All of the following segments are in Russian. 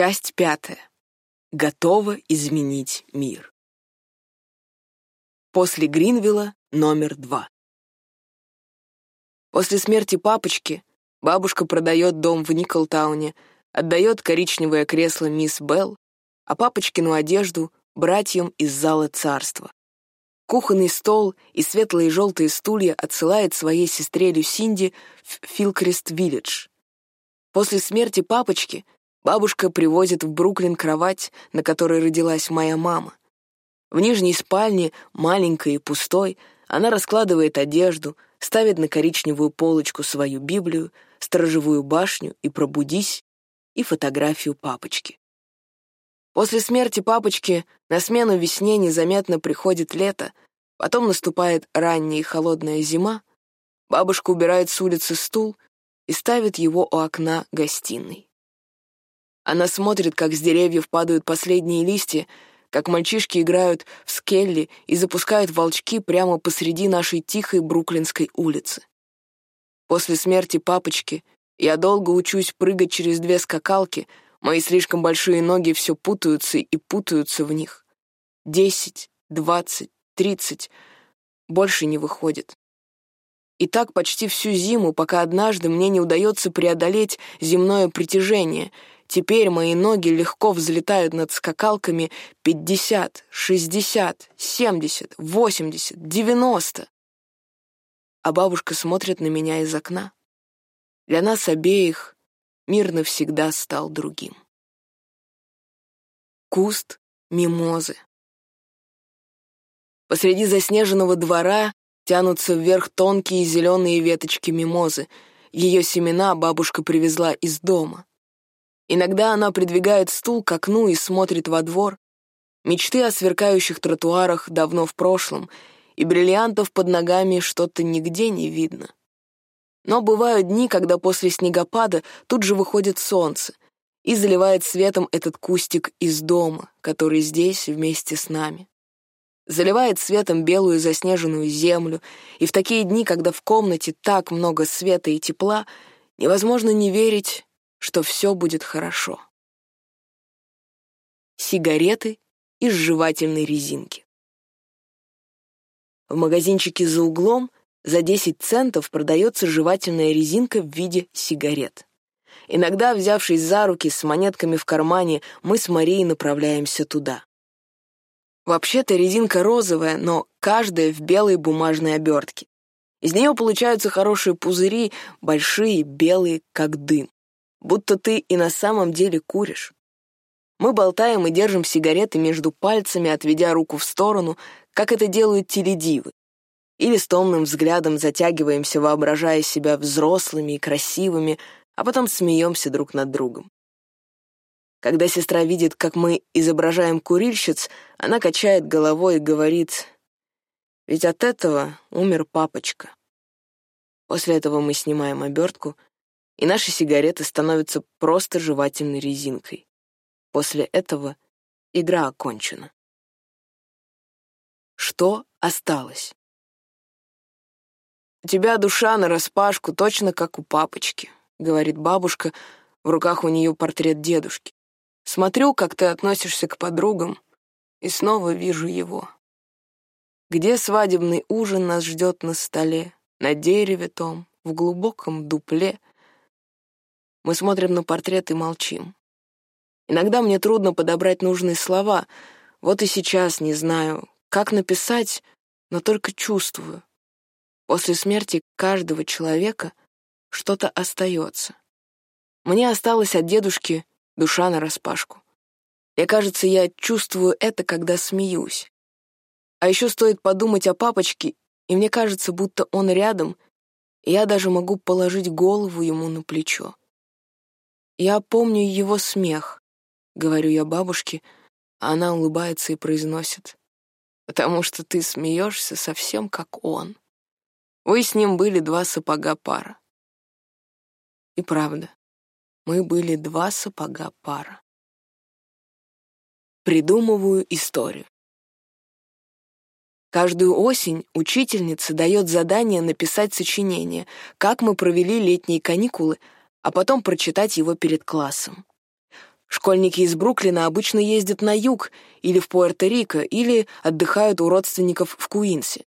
Часть пятая. Готова изменить мир. После Гринвилла номер два. После смерти папочки бабушка продает дом в Николтауне, отдает коричневое кресло мисс Белл, а папочкину одежду братьям из зала царства. Кухонный стол и светлые желтые стулья отсылает своей сестре Люсинди в Филкрест-Виллидж. После смерти папочки бабушка привозит в Бруклин кровать, на которой родилась моя мама. В нижней спальне, маленькой и пустой, она раскладывает одежду, ставит на коричневую полочку свою Библию, сторожевую башню и «Пробудись» и фотографию папочки. После смерти папочки на смену весне незаметно приходит лето, потом наступает ранняя и холодная зима, бабушка убирает с улицы стул и ставит его у окна гостиной. Она смотрит, как с деревьев падают последние листья, как мальчишки играют в скелли и запускают волчки прямо посреди нашей тихой бруклинской улицы. После смерти папочки я долго учусь прыгать через две скакалки — Мои слишком большие ноги все путаются и путаются в них. Десять, двадцать, тридцать. Больше не выходит. И так почти всю зиму, пока однажды мне не удается преодолеть земное притяжение. Теперь мои ноги легко взлетают над скакалками пятьдесят, шестьдесят, семьдесят, восемьдесят, девяносто. А бабушка смотрит на меня из окна. Для нас обеих мир навсегда стал другим. Куст мимозы. Посреди заснеженного двора тянутся вверх тонкие зеленые веточки мимозы. Ее семена бабушка привезла из дома. Иногда она придвигает стул к окну и смотрит во двор. Мечты о сверкающих тротуарах давно в прошлом, и бриллиантов под ногами что-то нигде не видно. Но бывают дни, когда после снегопада тут же выходит солнце и заливает светом этот кустик из дома, который здесь вместе с нами. Заливает светом белую заснеженную землю, и в такие дни, когда в комнате так много света и тепла, невозможно не верить, что все будет хорошо. Сигареты из жевательной резинки. В магазинчике за углом за 10 центов продается жевательная резинка в виде сигарет. Иногда, взявшись за руки с монетками в кармане, мы с Марией направляемся туда. Вообще-то резинка розовая, но каждая в белой бумажной обертке. Из нее получаются хорошие пузыри, большие, белые, как дым. Будто ты и на самом деле куришь. Мы болтаем и держим сигареты между пальцами, отведя руку в сторону, как это делают теледивы или с томным взглядом затягиваемся, воображая себя взрослыми и красивыми, а потом смеемся друг над другом. Когда сестра видит, как мы изображаем курильщиц, она качает головой и говорит, «Ведь от этого умер папочка». После этого мы снимаем обертку, и наши сигареты становятся просто жевательной резинкой. После этого игра окончена. Что осталось? «У тебя душа нараспашку, точно как у папочки», — говорит бабушка, в руках у нее портрет дедушки. «Смотрю, как ты относишься к подругам, и снова вижу его. Где свадебный ужин нас ждет на столе, на дереве том, в глубоком дупле?» Мы смотрим на портрет и молчим. Иногда мне трудно подобрать нужные слова. Вот и сейчас не знаю, как написать, но только чувствую. После смерти каждого человека что-то остается. Мне осталось от дедушки душа нараспашку. Мне кажется, я чувствую это, когда смеюсь. А еще стоит подумать о папочке, и мне кажется, будто он рядом, и я даже могу положить голову ему на плечо. Я помню его смех, говорю я бабушке, а она улыбается и произносит, потому что ты смеешься совсем как он. Вы с ним были два сапога пара. И правда, мы были два сапога пара. Придумываю историю. Каждую осень учительница дает задание написать сочинение, как мы провели летние каникулы, а потом прочитать его перед классом. Школьники из Бруклина обычно ездят на юг или в Пуэрто-Рико, или отдыхают у родственников в Куинсе.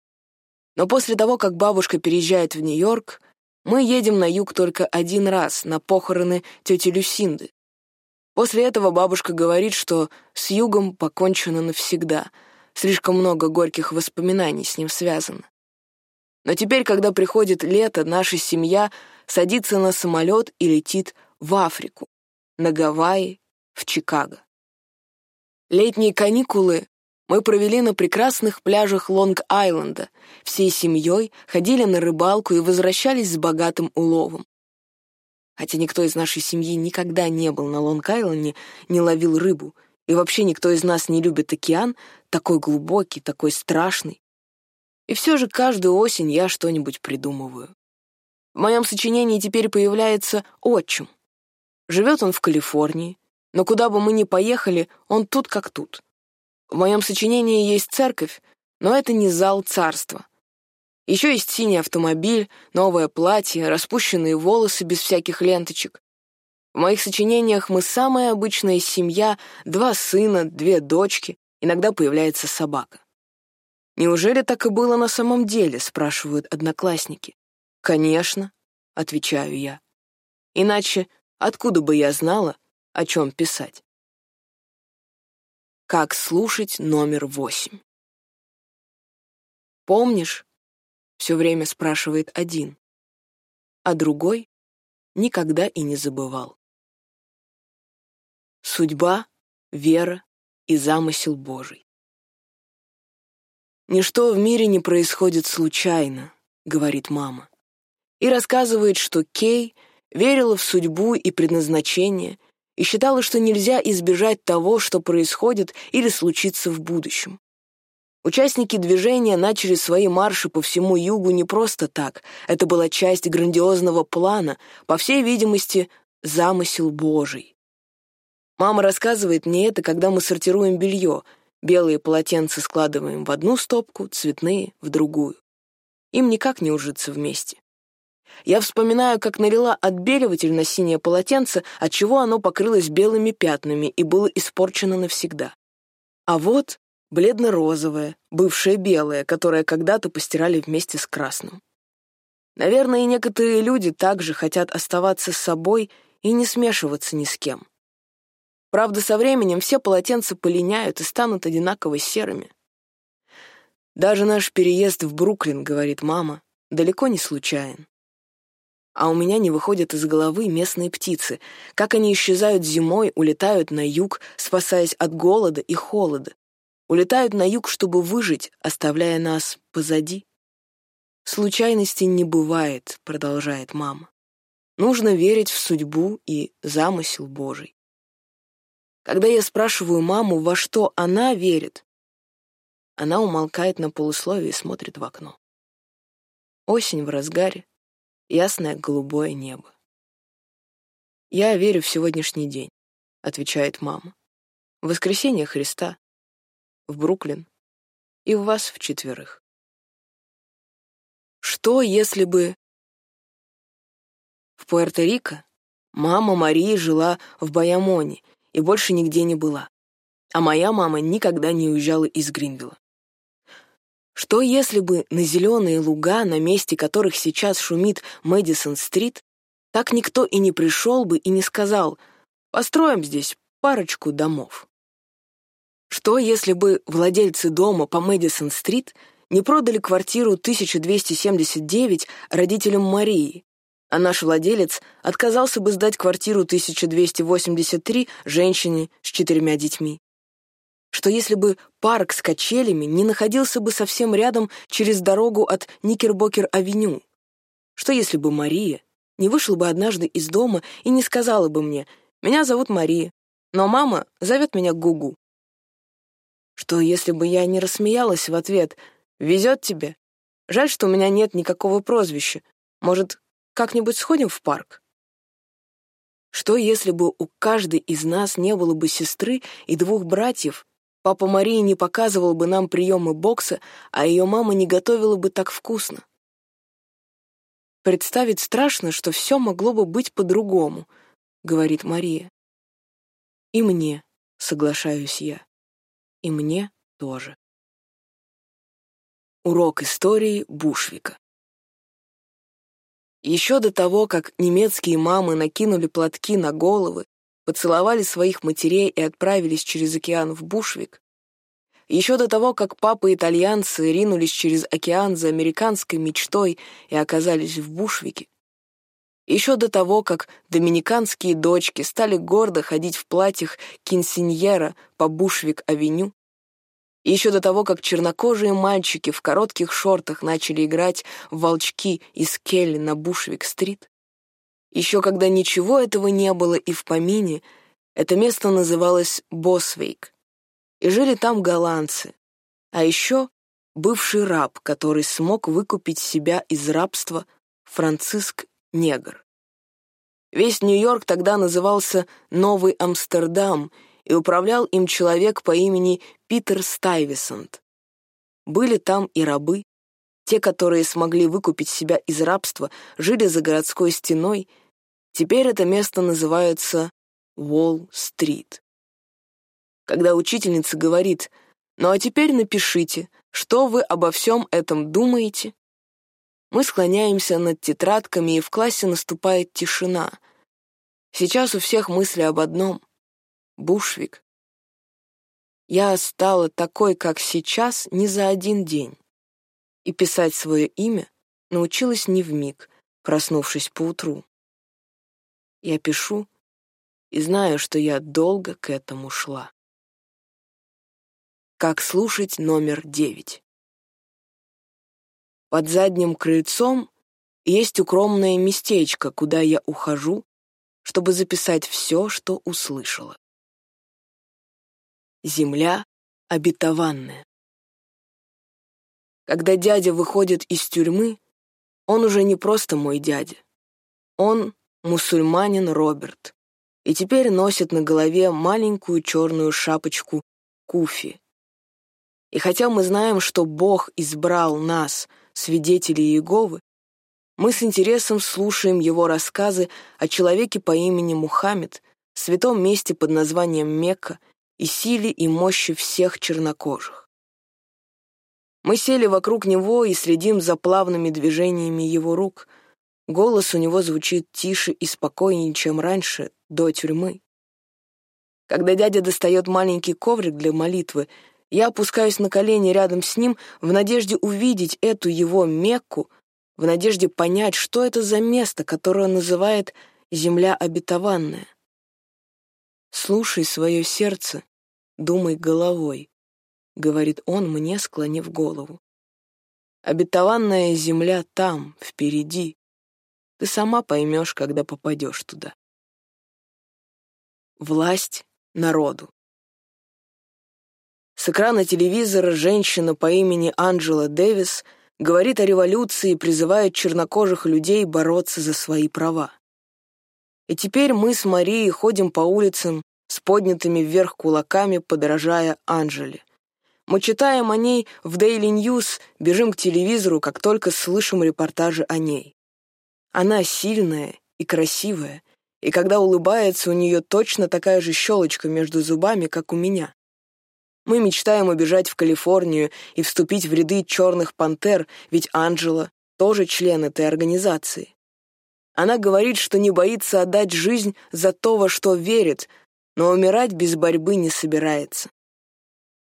Но после того, как бабушка переезжает в Нью-Йорк, мы едем на юг только один раз, на похороны тети Люсинды. После этого бабушка говорит, что с югом покончено навсегда. Слишком много горьких воспоминаний с ним связано. Но теперь, когда приходит лето, наша семья садится на самолет и летит в Африку, на Гавайи, в Чикаго. Летние каникулы мы провели на прекрасных пляжах Лонг-Айленда, всей семьей ходили на рыбалку и возвращались с богатым уловом. Хотя никто из нашей семьи никогда не был на Лонг-Айленде, не ловил рыбу, и вообще никто из нас не любит океан, такой глубокий, такой страшный. И все же каждую осень я что-нибудь придумываю. В моем сочинении теперь появляется отчим. Живет он в Калифорнии, но куда бы мы ни поехали, он тут как тут. В моем сочинении есть церковь, но это не зал царства. Еще есть синий автомобиль, новое платье, распущенные волосы без всяких ленточек. В моих сочинениях мы самая обычная семья, два сына, две дочки, иногда появляется собака. «Неужели так и было на самом деле?» — спрашивают одноклассники. «Конечно», — отвечаю я. «Иначе откуда бы я знала, о чем писать?» Как слушать номер восемь. «Помнишь?» — все время спрашивает один, а другой никогда и не забывал. Судьба, вера и замысел Божий. «Ничто в мире не происходит случайно», — говорит мама, и рассказывает, что Кей верила в судьбу и предназначение — и считала, что нельзя избежать того, что происходит или случится в будущем. Участники движения начали свои марши по всему югу не просто так. Это была часть грандиозного плана, по всей видимости, замысел Божий. Мама рассказывает мне это, когда мы сортируем белье. Белые полотенца складываем в одну стопку, цветные — в другую. Им никак не ужиться вместе. Я вспоминаю, как налила отбеливатель на синее полотенце, отчего оно покрылось белыми пятнами и было испорчено навсегда. А вот бледно-розовое, бывшее белое, которое когда-то постирали вместе с красным. Наверное, и некоторые люди также хотят оставаться с собой и не смешиваться ни с кем. Правда, со временем все полотенца полиняют и станут одинаково серыми. Даже наш переезд в Бруклин, говорит мама, далеко не случайен. А у меня не выходят из головы местные птицы, как они исчезают зимой, улетают на юг, спасаясь от голода и холода. Улетают на юг, чтобы выжить, оставляя нас позади. «Случайностей не бывает», — продолжает мама. «Нужно верить в судьбу и замысел Божий». Когда я спрашиваю маму, во что она верит, она умолкает на полусловие и смотрит в окно. Осень в разгаре, ясное голубое небо. «Я верю в сегодняшний день», — отвечает мама. «В воскресенье Христа, в Бруклин и в вас в четверых». Что, если бы... В Пуэрто-Рико мама Марии жила в Баямоне и больше нигде не была, а моя мама никогда не уезжала из Гринвилла. Что если бы на зеленые луга, на месте которых сейчас шумит Мэдисон-стрит, так никто и не пришел бы и не сказал «построим здесь парочку домов». Что если бы владельцы дома по Мэдисон-стрит не продали квартиру 1279 родителям Марии, а наш владелец отказался бы сдать квартиру 1283 женщине с четырьмя детьми? что если бы парк с качелями не находился бы совсем рядом через дорогу от Никербокер-авеню? Что если бы Мария не вышла бы однажды из дома и не сказала бы мне «Меня зовут Мария, но мама зовет меня Гугу»? Что если бы я не рассмеялась в ответ «Везет тебе? Жаль, что у меня нет никакого прозвища. Может, как-нибудь сходим в парк?» Что, если бы у каждой из нас не было бы сестры и двух братьев, Папа Марии не показывал бы нам приемы бокса, а ее мама не готовила бы так вкусно. Представить страшно, что все могло бы быть по-другому, говорит Мария. И мне, соглашаюсь я. И мне тоже. Урок истории Бушвика. Еще до того, как немецкие мамы накинули платки на головы, поцеловали своих матерей и отправились через океан в Бушвик, еще до того, как папы-итальянцы ринулись через океан за американской мечтой и оказались в Бушвике, еще до того, как доминиканские дочки стали гордо ходить в платьях кинсиньера по Бушвик-авеню, еще до того, как чернокожие мальчики в коротких шортах начали играть в волчки из Келли на Бушвик-стрит, еще когда ничего этого не было и в помине, это место называлось Босвейк, и жили там голландцы, а еще бывший раб, который смог выкупить себя из рабства Франциск Негр. Весь Нью-Йорк тогда назывался Новый Амстердам, и управлял им человек по имени Питер Стайвисонт. Были там и рабы, те, которые смогли выкупить себя из рабства, жили за городской стеной. Теперь это место называется Уолл-стрит. Когда учительница говорит «Ну а теперь напишите, что вы обо всем этом думаете?» Мы склоняемся над тетрадками, и в классе наступает тишина. Сейчас у всех мысли об одном — Бушвик. Я стала такой, как сейчас, не за один день. И писать свое имя научилась не вмиг, проснувшись поутру. Я пишу и знаю, что я долго к этому шла. Как слушать номер девять. Под задним крыльцом есть укромное местечко, куда я ухожу, чтобы записать все, что услышала. Земля обетованная. Когда дядя выходит из тюрьмы, он уже не просто мой дядя. Он мусульманин Роберт, и теперь носит на голове маленькую черную шапочку куфи, и хотя мы знаем, что Бог избрал нас, свидетелей Иеговы, мы с интересом слушаем его рассказы о человеке по имени Мухаммед, святом месте под названием Мекка и силе и мощи всех чернокожих. Мы сели вокруг него и следим за плавными движениями его рук. Голос у него звучит тише и спокойнее, чем раньше, до тюрьмы. Когда дядя достает маленький коврик для молитвы, я опускаюсь на колени рядом с ним в надежде увидеть эту его Мекку, в надежде понять, что это за место, которое он называет «земля обетованная». «Слушай свое сердце, думай головой», — говорит он мне, склонив голову. «Обетованная земля там, впереди. Ты сама поймешь, когда попадешь туда». Власть народу. С экрана телевизора женщина по имени Анджела Дэвис говорит о революции и призывает чернокожих людей бороться за свои права. И теперь мы с Марией ходим по улицам с поднятыми вверх кулаками, подражая Анжеле. Мы читаем о ней в Daily News, бежим к телевизору, как только слышим репортажи о ней. Она сильная и красивая, и когда улыбается, у нее точно такая же щелочка между зубами, как у меня. Мы мечтаем убежать в Калифорнию и вступить в ряды черных пантер, ведь Анджела тоже член этой организации. Она говорит, что не боится отдать жизнь за то, во что верит, но умирать без борьбы не собирается.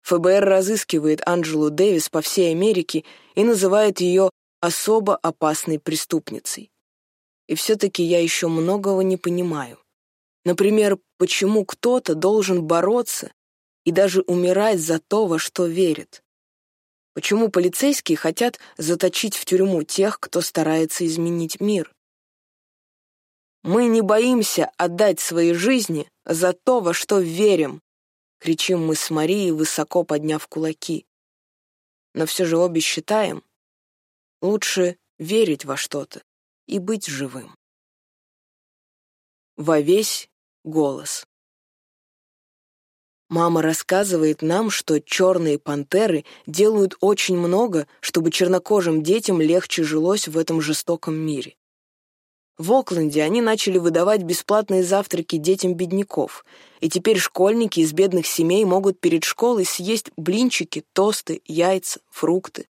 ФБР разыскивает Анджелу Дэвис по всей Америке и называет ее особо опасной преступницей. И все-таки я еще многого не понимаю. Например, почему кто-то должен бороться и даже умирать за то, во что верит. Почему полицейские хотят заточить в тюрьму тех, кто старается изменить мир? «Мы не боимся отдать свои жизни за то, во что верим», — кричим мы с Марией, высоко подняв кулаки. Но все же обе считаем, лучше верить во что-то и быть живым. Во весь голос. Мама рассказывает нам, что черные пантеры делают очень много, чтобы чернокожим детям легче жилось в этом жестоком мире. В Окленде они начали выдавать бесплатные завтраки детям бедняков, и теперь школьники из бедных семей могут перед школой съесть блинчики, тосты, яйца, фрукты.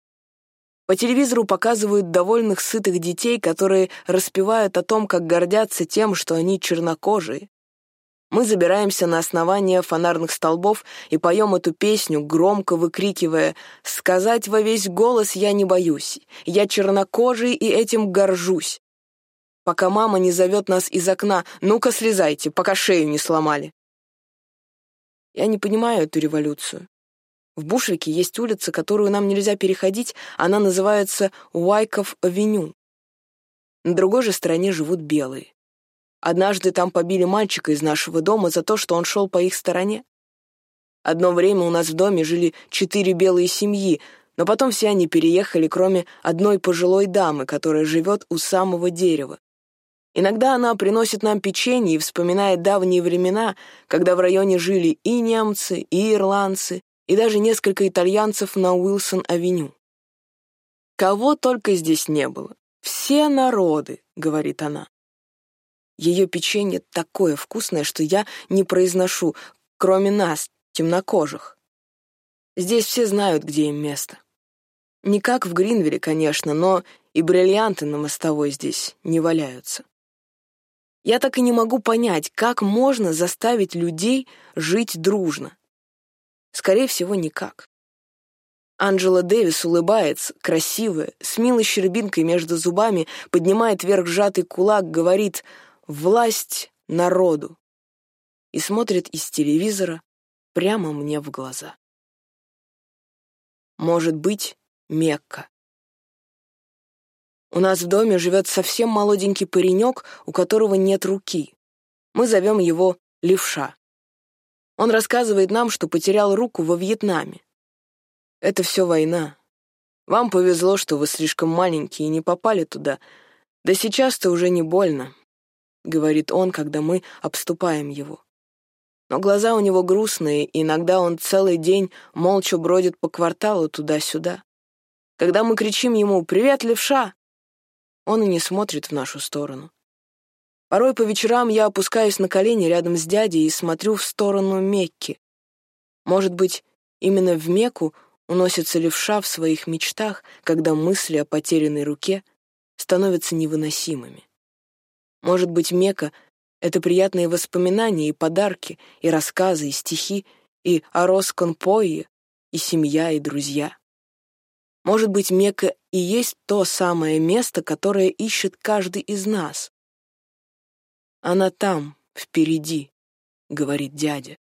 По телевизору показывают довольных сытых детей, которые распевают о том, как гордятся тем, что они чернокожие. Мы забираемся на основание фонарных столбов и поем эту песню, громко выкрикивая «Сказать во весь голос я не боюсь, я чернокожий и этим горжусь» пока мама не зовет нас из окна «Ну-ка, слезайте, пока шею не сломали». Я не понимаю эту революцию. В Бушвике есть улица, которую нам нельзя переходить, она называется Уайков-авеню. На другой же стороне живут белые. Однажды там побили мальчика из нашего дома за то, что он шел по их стороне. Одно время у нас в доме жили четыре белые семьи, но потом все они переехали, кроме одной пожилой дамы, которая живет у самого дерева. Иногда она приносит нам печенье и вспоминает давние времена, когда в районе жили и немцы, и ирландцы, и даже несколько итальянцев на Уилсон-авеню. Кого только здесь не было. Все народы, говорит она. Ее печенье такое вкусное, что я не произношу, кроме нас, темнокожих. Здесь все знают, где им место. Не как в Гринвилле, конечно, но и бриллианты на мостовой здесь не валяются. Я так и не могу понять, как можно заставить людей жить дружно. Скорее всего, никак. Анджела Дэвис улыбается, красивая, с милой щербинкой между зубами, поднимает вверх сжатый кулак, говорит «власть народу» и смотрит из телевизора прямо мне в глаза. Может быть, Мекка. У нас в доме живет совсем молоденький паренек, у которого нет руки. Мы зовем его Левша. Он рассказывает нам, что потерял руку во Вьетнаме. Это все война. Вам повезло, что вы слишком маленькие и не попали туда. Да сейчас-то уже не больно, — говорит он, когда мы обступаем его. Но глаза у него грустные, и иногда он целый день молча бродит по кварталу туда-сюда. Когда мы кричим ему «Привет, левша!», он и не смотрит в нашу сторону. Порой по вечерам я опускаюсь на колени рядом с дядей и смотрю в сторону Мекки. Может быть, именно в Мекку уносится левша в своих мечтах, когда мысли о потерянной руке становятся невыносимыми. Может быть, Мекка — это приятные воспоминания и подарки, и рассказы, и стихи, и Арос Конпойе, и семья, и друзья. Может быть, Мекка и есть то самое место, которое ищет каждый из нас. Она там, впереди, говорит дядя.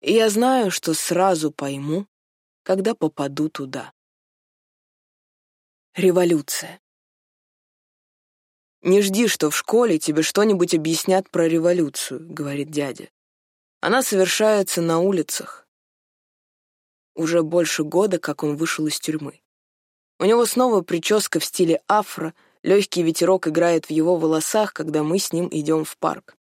И я знаю, что сразу пойму, когда попаду туда. Революция. «Не жди, что в школе тебе что-нибудь объяснят про революцию», — говорит дядя. «Она совершается на улицах, уже больше года, как он вышел из тюрьмы. У него снова прическа в стиле афро, легкий ветерок играет в его волосах, когда мы с ним идем в парк.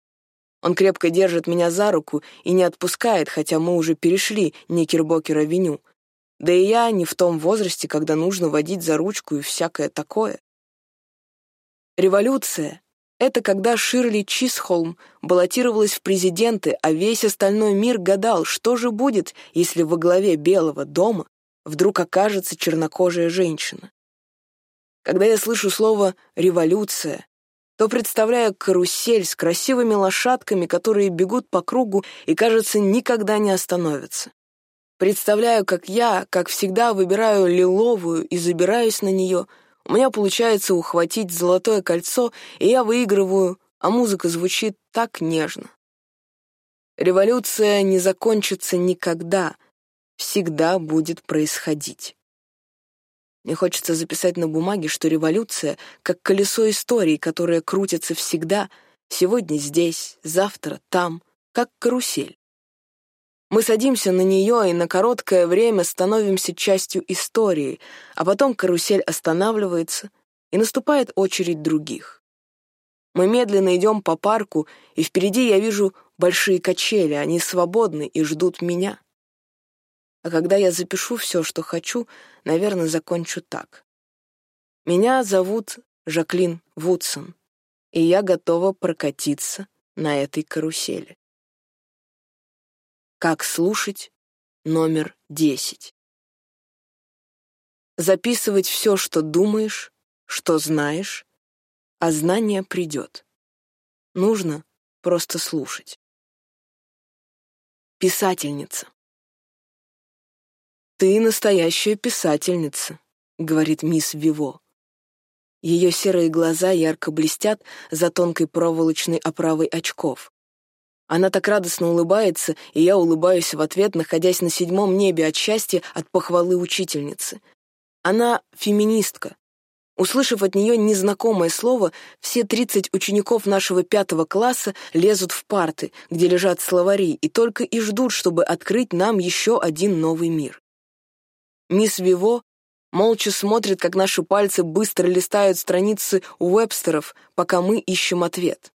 Он крепко держит меня за руку и не отпускает, хотя мы уже перешли Никербокер-авеню. Да и я не в том возрасте, когда нужно водить за ручку и всякое такое. Революция это когда Ширли Чисхолм баллотировалась в президенты, а весь остальной мир гадал, что же будет, если во главе Белого дома вдруг окажется чернокожая женщина. Когда я слышу слово «революция», то представляю карусель с красивыми лошадками, которые бегут по кругу и, кажется, никогда не остановятся. Представляю, как я, как всегда, выбираю лиловую и забираюсь на нее — у меня получается ухватить золотое кольцо, и я выигрываю, а музыка звучит так нежно. Революция не закончится никогда, всегда будет происходить. Мне хочется записать на бумаге, что революция — как колесо истории, которое крутится всегда, сегодня здесь, завтра там, как карусель. Мы садимся на нее и на короткое время становимся частью истории, а потом карусель останавливается, и наступает очередь других. Мы медленно идем по парку, и впереди я вижу большие качели, они свободны и ждут меня. А когда я запишу все, что хочу, наверное, закончу так. Меня зовут Жаклин Вудсон. и я готова прокатиться на этой карусели. Как слушать номер 10. Записывать все, что думаешь, что знаешь, а знание придет. Нужно просто слушать. Писательница. «Ты настоящая писательница», — говорит мисс Виво. Ее серые глаза ярко блестят за тонкой проволочной оправой очков. Она так радостно улыбается, и я улыбаюсь в ответ, находясь на седьмом небе от счастья от похвалы учительницы. Она феминистка. Услышав от нее незнакомое слово, все тридцать учеников нашего пятого класса лезут в парты, где лежат словари, и только и ждут, чтобы открыть нам еще один новый мир. Мисс Виво молча смотрит, как наши пальцы быстро листают страницы Уэбстеров, пока мы ищем ответ.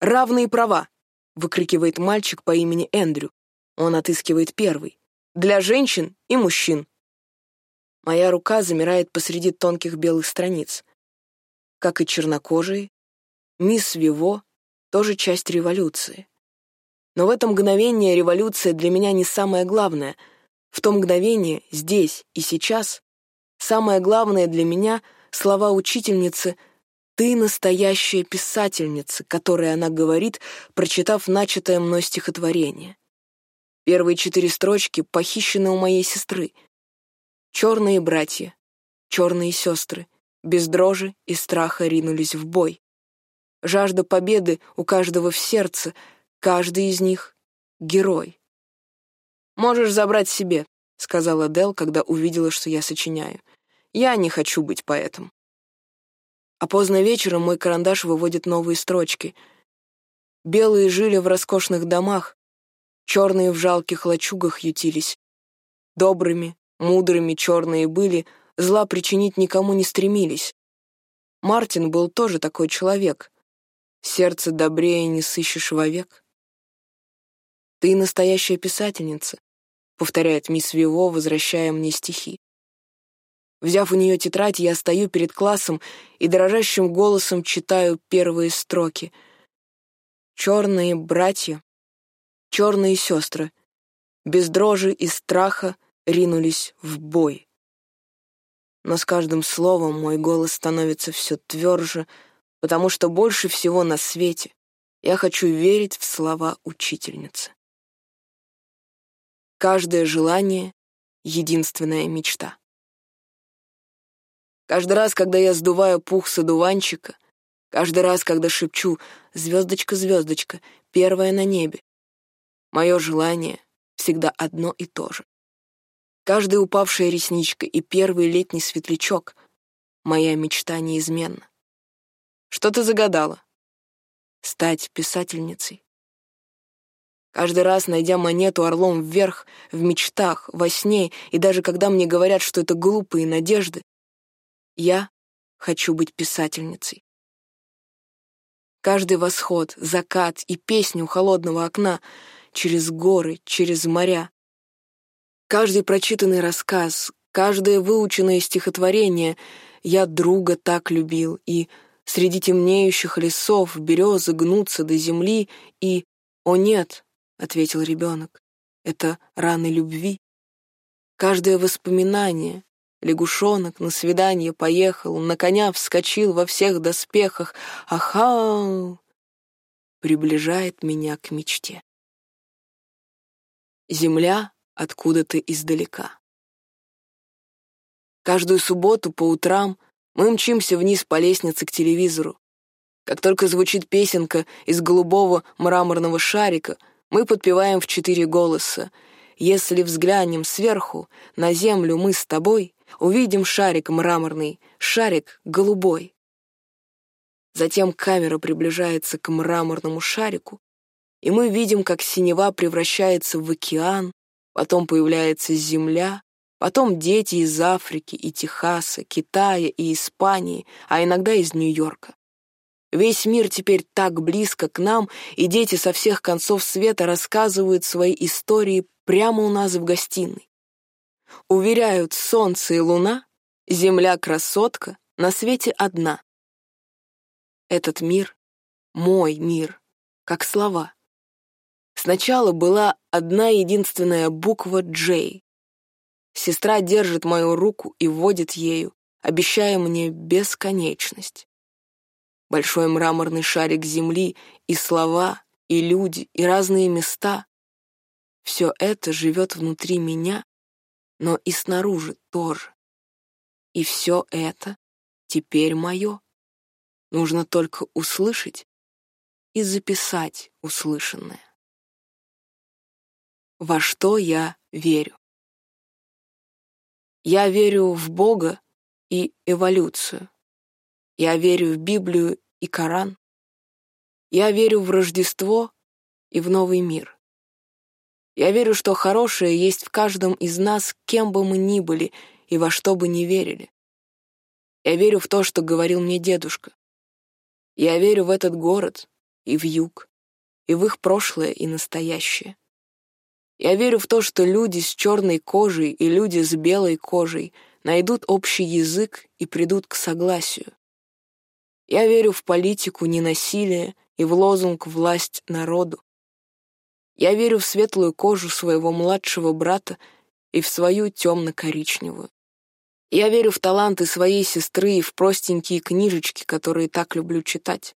«Равные права!» — выкрикивает мальчик по имени Эндрю. Он отыскивает первый. «Для женщин и мужчин». Моя рука замирает посреди тонких белых страниц. Как и чернокожие, мисс Виво тоже часть революции. Но в это мгновение революция для меня не самое главное — в то мгновение, здесь и сейчас, самое главное для меня — слова учительницы «Ты настоящая писательница», которые она говорит, прочитав начатое мной стихотворение. Первые четыре строчки похищены у моей сестры. Черные братья, черные сестры, без дрожи и страха ринулись в бой. Жажда победы у каждого в сердце, каждый из них — герой. «Можешь забрать себе», — сказала Дел, когда увидела, что я сочиняю. «Я не хочу быть поэтом». А поздно вечером мой карандаш выводит новые строчки. Белые жили в роскошных домах, черные в жалких лачугах ютились. Добрыми, мудрыми черные были, зла причинить никому не стремились. Мартин был тоже такой человек. Сердце добрее не сыщешь вовек. Ты настоящая писательница повторяет мисс Виво, возвращая мне стихи. Взяв у нее тетрадь, я стою перед классом и дрожащим голосом читаю первые строки. Черные братья, черные сестры, без дрожи и страха ринулись в бой. Но с каждым словом мой голос становится все тверже, потому что больше всего на свете я хочу верить в слова учительницы. Каждое желание — единственная мечта. Каждый раз, когда я сдуваю пух с одуванчика, каждый раз, когда шепчу «звездочка, звездочка, первая на небе», мое желание всегда одно и то же. Каждая упавшая ресничка и первый летний светлячок — моя мечта неизменна. Что ты загадала? Стать писательницей. Каждый раз, найдя монету орлом вверх, в мечтах, во сне, и даже когда мне говорят, что это глупые надежды, я хочу быть писательницей. Каждый восход, закат и песня у холодного окна через горы, через моря. Каждый прочитанный рассказ, каждое выученное стихотворение я друга так любил, и среди темнеющих лесов березы гнутся до земли, и, о нет, — ответил ребенок. «Это раны любви. Каждое воспоминание. Лягушонок на свидание поехал, на коня вскочил во всех доспехах. Аха! Приближает меня к мечте. Земля откуда-то издалека. Каждую субботу по утрам мы мчимся вниз по лестнице к телевизору. Как только звучит песенка из голубого мраморного шарика — мы подпеваем в четыре голоса. Если взглянем сверху на землю мы с тобой, увидим шарик мраморный, шарик голубой. Затем камера приближается к мраморному шарику, и мы видим, как синева превращается в океан, потом появляется земля, потом дети из Африки и Техаса, Китая и Испании, а иногда из Нью-Йорка. Весь мир теперь так близко к нам, и дети со всех концов света рассказывают свои истории прямо у нас в гостиной. Уверяют, солнце и луна, земля красотка, на свете одна. Этот мир — мой мир, как слова. Сначала была одна единственная буква «Джей». Сестра держит мою руку и водит ею, обещая мне бесконечность. Большой мраморный шарик земли и слова, и люди, и разные места. Все это живет внутри меня, но и снаружи тоже. И все это теперь мое. Нужно только услышать и записать услышанное. Во что я верю? Я верю в Бога и эволюцию. Я верю в Библию и Коран. Я верю в Рождество и в новый мир. Я верю, что хорошее есть в каждом из нас, кем бы мы ни были и во что бы ни верили. Я верю в то, что говорил мне дедушка. Я верю в этот город и в юг, и в их прошлое и настоящее. Я верю в то, что люди с черной кожей и люди с белой кожей найдут общий язык и придут к согласию. Я верю в политику ненасилия и в лозунг «власть народу». Я верю в светлую кожу своего младшего брата и в свою темно-коричневую. Я верю в таланты своей сестры и в простенькие книжечки, которые так люблю читать.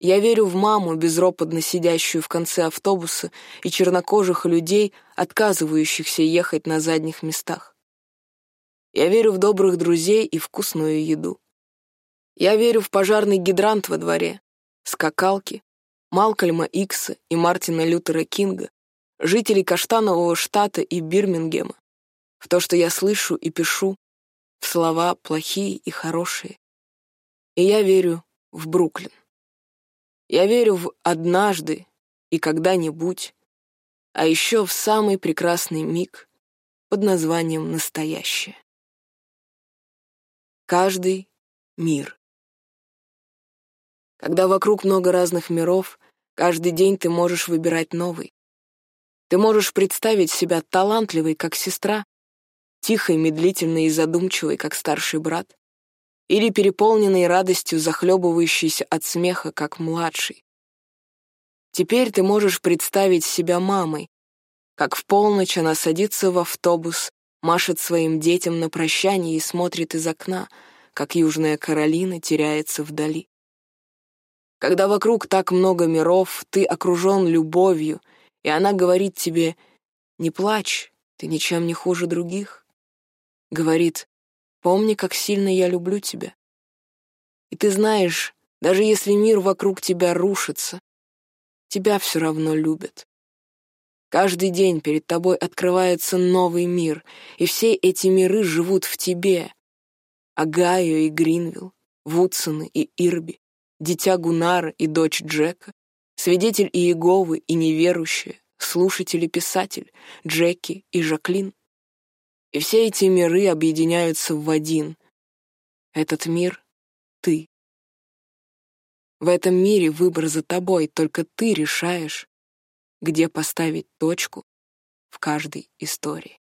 Я верю в маму, безропотно сидящую в конце автобуса, и чернокожих людей, отказывающихся ехать на задних местах. Я верю в добрых друзей и вкусную еду. Я верю в пожарный гидрант во дворе, скакалки, Малкольма Икса и Мартина Лютера Кинга, жителей Каштанового штата и Бирмингема, в то, что я слышу и пишу, в слова плохие и хорошие. И я верю в Бруклин. Я верю в однажды и когда-нибудь, а еще в самый прекрасный миг под названием «Настоящее». Каждый мир. Когда вокруг много разных миров, каждый день ты можешь выбирать новый. Ты можешь представить себя талантливой, как сестра, тихой, медлительной и задумчивой, как старший брат, или переполненный радостью, захлебывающийся от смеха, как младший. Теперь ты можешь представить себя мамой, как в полночь она садится в автобус, машет своим детям на прощание и смотрит из окна, как Южная Каролина теряется вдали. Когда вокруг так много миров, ты окружен любовью, и она говорит тебе «Не плачь, ты ничем не хуже других». Говорит Помни, как сильно я люблю тебя. И ты знаешь, даже если мир вокруг тебя рушится, тебя все равно любят. Каждый день перед тобой открывается новый мир, и все эти миры живут в тебе. Огайо и Гринвилл, Вудсоны и Ирби, дитя Гунара и дочь Джека, свидетель Иеговы и неверующие, слушатель и писатель, Джеки и Жаклин. И все эти миры объединяются в один. Этот мир — ты. В этом мире выбор за тобой, только ты решаешь, где поставить точку в каждой истории.